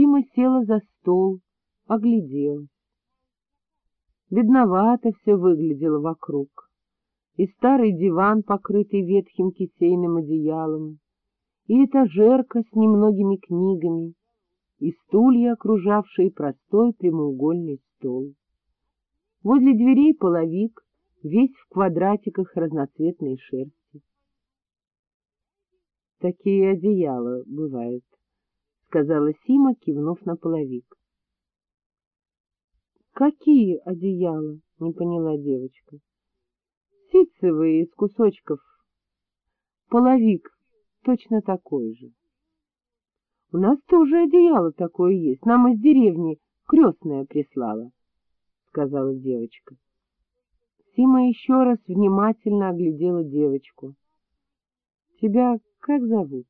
Сима села за стол, огляделась. Бедновато все выглядело вокруг. И старый диван, покрытый ветхим кисейным одеялом, и этажерка с немногими книгами, и стулья, окружавшие простой прямоугольный стол. Возле дверей половик, весь в квадратиках разноцветной шерсти. — Такие одеяла бывают, — сказала Сима, кивнув на половик. — Какие одеяла? — не поняла девочка. — Ситцевые из кусочков. Половик точно такой же. — У нас тоже одеяло такое есть, нам из деревни крестная прислала, — сказала девочка. Сима еще раз внимательно оглядела девочку. — Тебя как зовут? —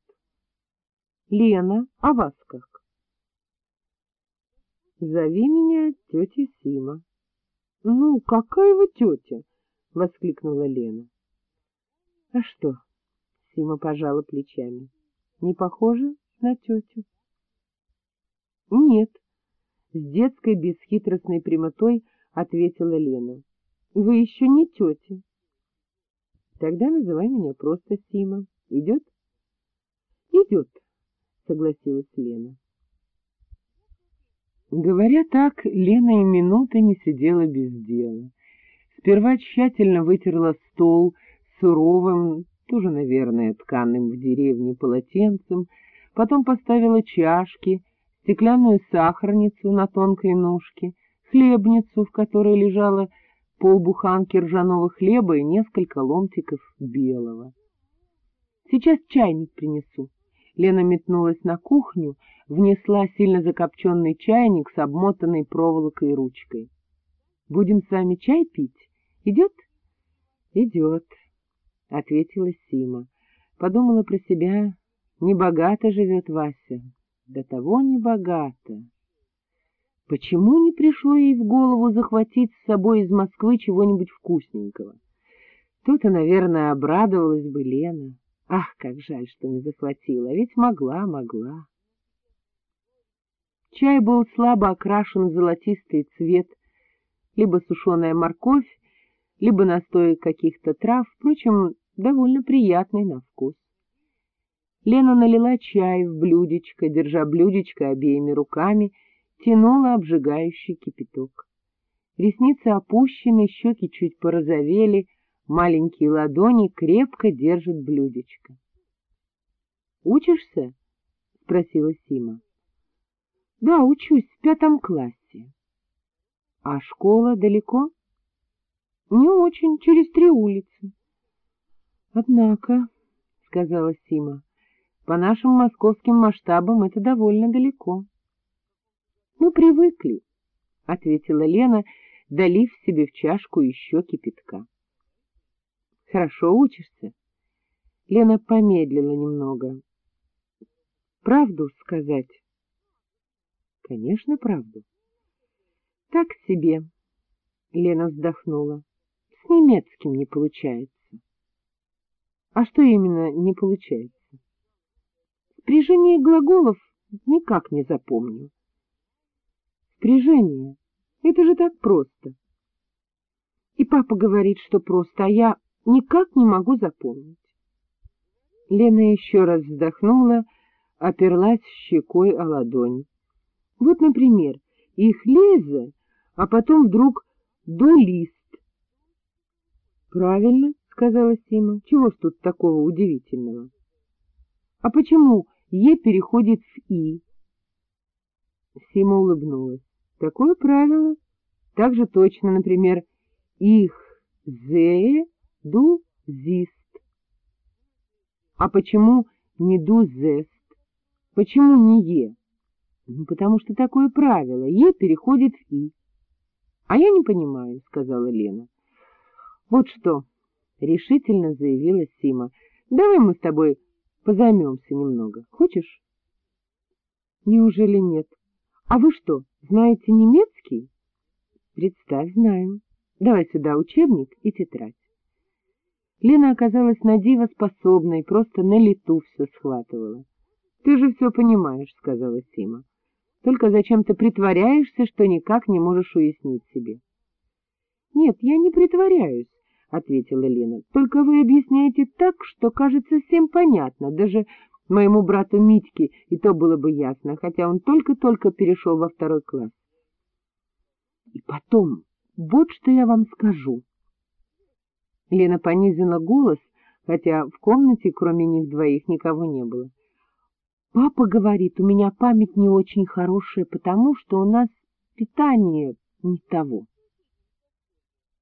Лена, а вас как? — Зови меня тетя Сима. — Ну, какая вы тетя? — воскликнула Лена. — А что? — Сима пожала плечами. — Не похоже на тетю? — Нет, — с детской бесхитростной прямотой ответила Лена. — Вы еще не тетя. — Тогда называй меня просто Сима. Идет? — Идет, — согласилась Лена. Говоря так, Лена и минуты не сидела без дела. Сперва тщательно вытерла стол суровым, тоже, наверное, тканым в деревне полотенцем, потом поставила чашки, стеклянную сахарницу на тонкой ножке, хлебницу, в которой лежала полбуханки ржаного хлеба и несколько ломтиков белого. — Сейчас чайник принесу. Лена метнулась на кухню, внесла сильно закопченный чайник с обмотанной проволокой ручкой. — Будем с вами чай пить? Идет? — Идет, — ответила Сима. Подумала про себя, небогато живет Вася, до того небогато. Почему не пришло ей в голову захватить с собой из Москвы чего-нибудь вкусненького? Тут-то, наверное, обрадовалась бы Лена. Ах, как жаль, что не захватила, ведь могла, могла. Чай был слабо окрашен в золотистый цвет, либо сушеная морковь, либо настой каких-то трав, впрочем, довольно приятный на вкус. Лена налила чай в блюдечко, держа блюдечко обеими руками, тянула обжигающий кипяток. Ресницы опущены, щеки чуть порозовели, маленькие ладони крепко держат блюдечко. — Учишься? — спросила Сима. — Да, учусь в пятом классе. — А школа далеко? — Не очень, через три улицы. — Однако, — сказала Сима, — по нашим московским масштабам это довольно далеко. — Мы привыкли, — ответила Лена, долив себе в чашку еще кипятка. — Хорошо учишься? Лена помедлила немного. — Правду сказать? — Конечно, правду. — Так себе, — Лена вздохнула. — С немецким не получается. — А что именно не получается? — Спряжение глаголов никак не запомню. — Спряжение? Это же так просто. И папа говорит, что просто, а я никак не могу запомнить. Лена еще раз вздохнула, оперлась щекой о ладонь. Вот, например, их лезе, а потом вдруг до-лист. — Правильно, — сказала Сима. — Чего ж тут такого удивительного? — А почему «е» переходит в «и»? Сима улыбнулась. — Такое правило. Так же точно, например, «их зе» ду зист. А почему не ду зест? Почему не е? Ну, потому что такое правило. Е переходит в и. А я не понимаю, сказала Лена. Вот что, решительно заявила Сима. Давай мы с тобой позаймемся немного. Хочешь? Неужели нет? А вы что, знаете немецкий? Представь, знаем. Давай сюда учебник и тетрадь. Лена оказалась на диво способной, просто на лету все схватывала. — Ты же все понимаешь, — сказала Сима. Только зачем ты притворяешься, что никак не можешь уяснить себе? — Нет, я не притворяюсь, — ответила Лена. — Только вы объясняете так, что кажется всем понятно, даже моему брату Митьке и то было бы ясно, хотя он только-только перешел во второй класс. И потом, вот что я вам скажу. Лена понизила голос, хотя в комнате, кроме них двоих, никого не было. Папа говорит, у меня память не очень хорошая, потому что у нас питание не того.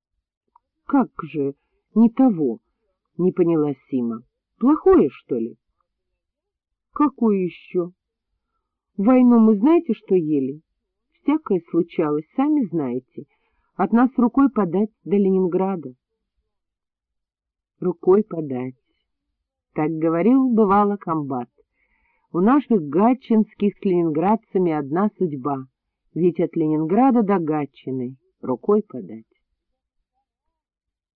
— Как же не того? — не поняла Сима. — Плохое, что ли? — Какое еще? — Войну мы знаете, что ели? Всякое случалось, сами знаете. От нас рукой подать до Ленинграда. Рукой подать. Так говорил, бывало, комбат. У наших гатчинских с ленинградцами одна судьба, ведь от Ленинграда до Гатчины рукой подать.